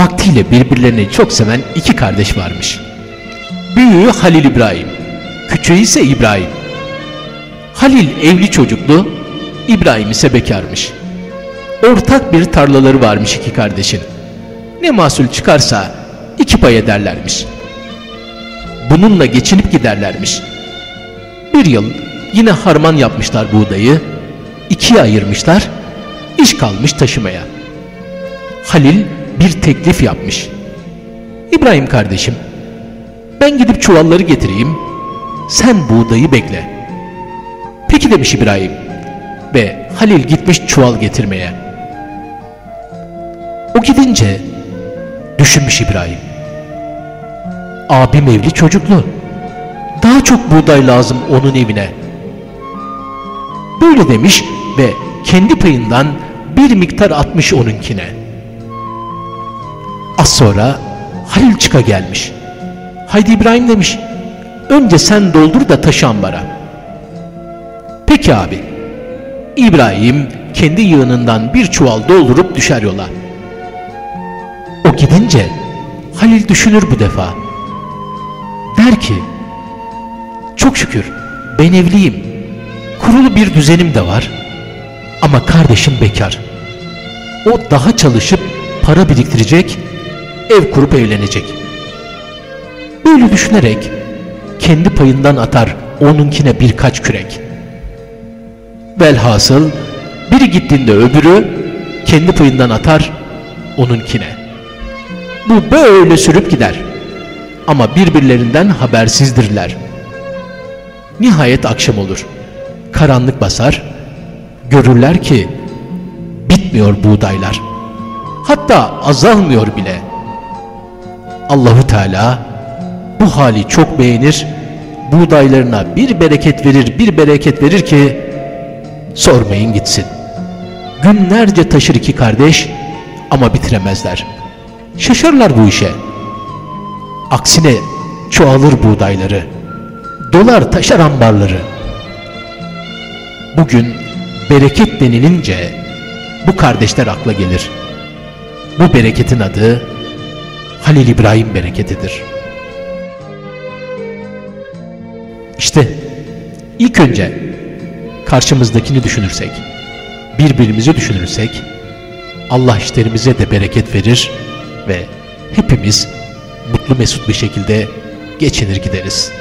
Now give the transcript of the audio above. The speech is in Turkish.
Vaktiyle birbirlerini çok seven iki kardeş varmış. Büyüğü Halil İbrahim, küçüğü ise İbrahim. Halil evli çocuklu, İbrahim ise bekarmış. Ortak bir tarlaları varmış iki kardeşin. Ne mahsul çıkarsa iki pay ederlermiş. Bununla geçinip giderlermiş. Bir yıl yine harman yapmışlar buğdayı, ikiye ayırmışlar, iş kalmış taşımaya. Halil bir teklif yapmış. İbrahim kardeşim, ben gidip çuvalları getireyim, sen buğdayı bekle. Peki demiş İbrahim ve Halil gitmiş çuval getirmeye. O gidince düşünmüş İbrahim. Abim evli çocuklu. Daha çok buğday lazım onun evine. Böyle demiş ve kendi payından bir miktar atmış onunkine. Sonra Halil çıka gelmiş. Haydi İbrahim demiş. Önce sen doldur da taşı ambara. Peki abi. İbrahim kendi yığınından bir çuval doldurup düşer yola. O gidince Halil düşünür bu defa. Der ki, çok şükür ben evliyim. Kurulu bir düzenim de var. Ama kardeşim bekar. O daha çalışıp para biriktirecek, ev kurup evlenecek. Böyle düşünerek kendi payından atar onunkine birkaç kürek. Velhasıl biri gittiğinde öbürü kendi payından atar onunkine. Bu böyle sürüp gider. Ama birbirlerinden habersizdirler. Nihayet akşam olur. Karanlık basar. Görürler ki bitmiyor buğdaylar. Hatta azalmıyor bile. Allahu Teala bu hali çok beğenir. Buğdaylarına bir bereket verir, bir bereket verir ki sormayın gitsin. Günlerce taşır iki kardeş ama bitiremezler. Şaşarlar bu işe. Aksine çoğalır buğdayları. Dolar taşar ambarları. Bugün bereket denilince bu kardeşler akla gelir. Bu bereketin adı Halil İbrahim bereketidir. İşte ilk önce karşımızdakini düşünürsek, birbirimizi düşünürsek Allah işlerimize de bereket verir ve hepimiz mutlu mesut bir şekilde geçinir gideriz.